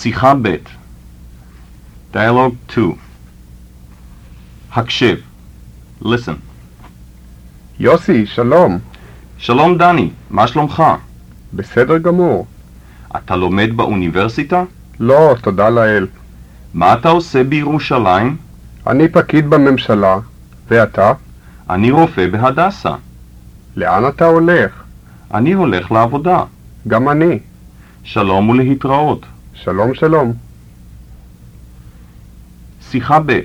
שיחה ב' Dialogue 2 הקשב Listen יוסי, שלום. שלום דני, מה שלומך? בסדר גמור. אתה לומד באוניברסיטה? לא, תודה לאל. מה אתה עושה בירושלים? אני פקיד בממשלה. ואתה? אני רופא בהדסה. לאן אתה הולך? אני הולך לעבודה. גם אני. שלום ולהתראות. שלום שלום. שיחה ב'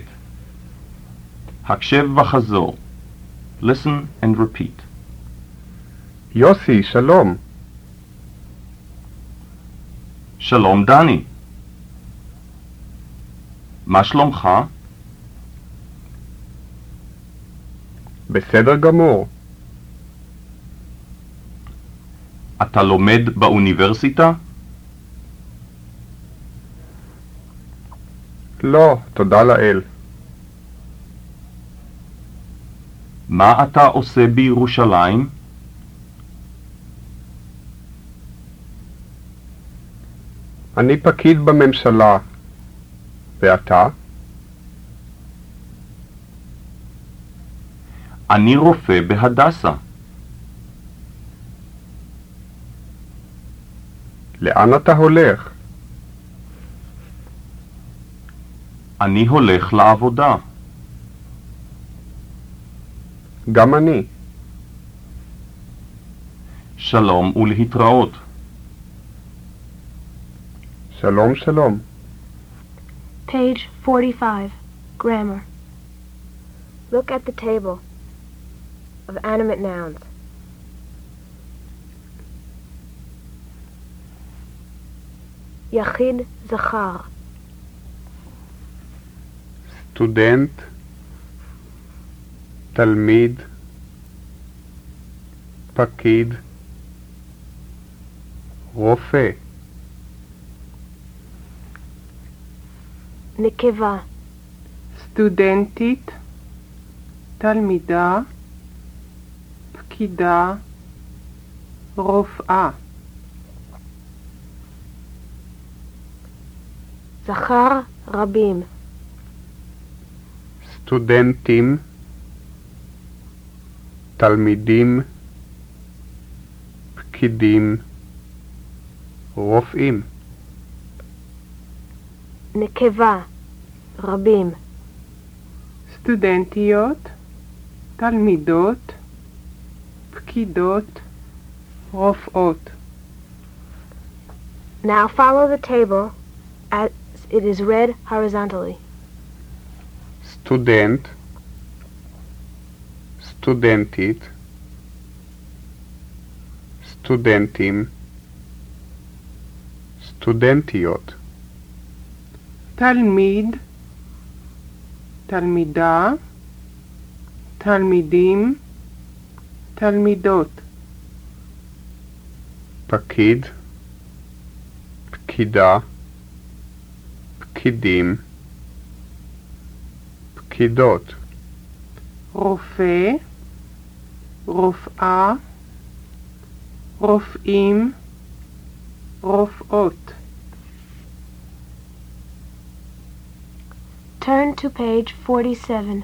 הקשב וחזור. Listen and repeat. יוסי, שלום. שלום דני. מה שלומך? בסדר גמור. אתה לומד באוניברסיטה? לא, תודה לאל. מה אתה עושה בירושלים? אני פקיד בממשלה. ואתה? אני רופא בהדסה. לאן אתה הולך? אני הולך לעבודה. גם אני. שלום ולהתראות. שלום שלום. Page 45. Grammar. Look at the table of animate nouns. יחיד זכר, סטודנט, תלמיד, פקיד, רופא, נקבה, סטודנטית, תלמידה, פקידה, רופאה, זכר רבים, סטודנטים, תלמידים, פקידים, רופאים, נקבה, רבים, סטודנטיות, תלמידות, פקידות, רופאות. Now follow the table as it is read horizontally. סטודנט, סטודנטית, סטודנטים, סטודנטיות, תלמיד, תלמידה, תלמידים, תלמידות, פקיד, פקידה, פקידים, פקידות, רופא, רופאה, רופאים, רופאות. Turn to page 47.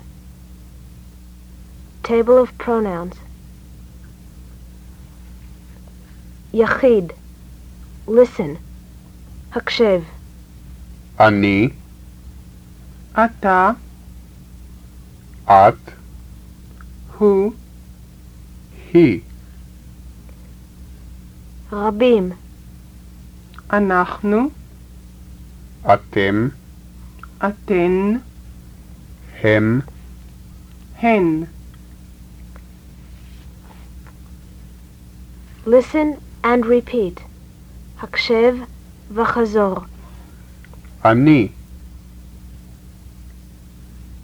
Table of pronouns. יחיד, listen, הקשב, אני, אתה, את, הוא, היא, רבים, אנחנו, אתם, אתן, הם, הן. listen and repeat, הקשב וחזור, אני,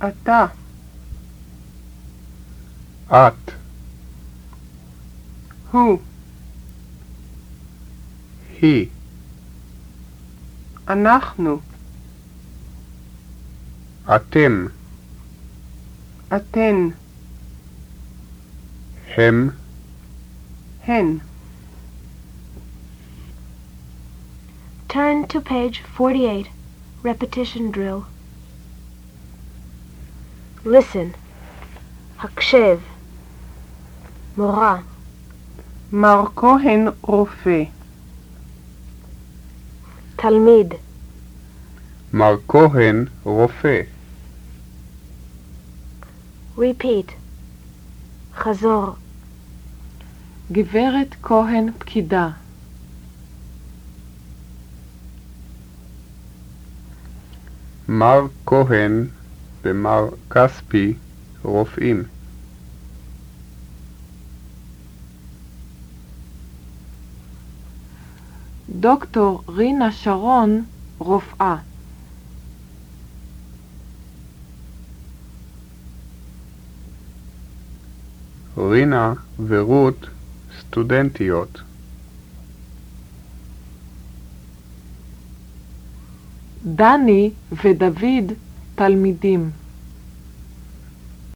אתה, את, הוא, היא, אנחנו, אתם, אתן, הם, הן. Turn to page 48. Repetition drill. Listen. הקשב. מורה. מר כהן רופא. תלמיד. מר כהן רופא. Repeat. חזור. גברת כהן פקידה. מר כהן ומר כספי רופאים. דוקטור רינה שרון רופאה. רינה ורות סטודנטיות. דני ודוד תלמידים.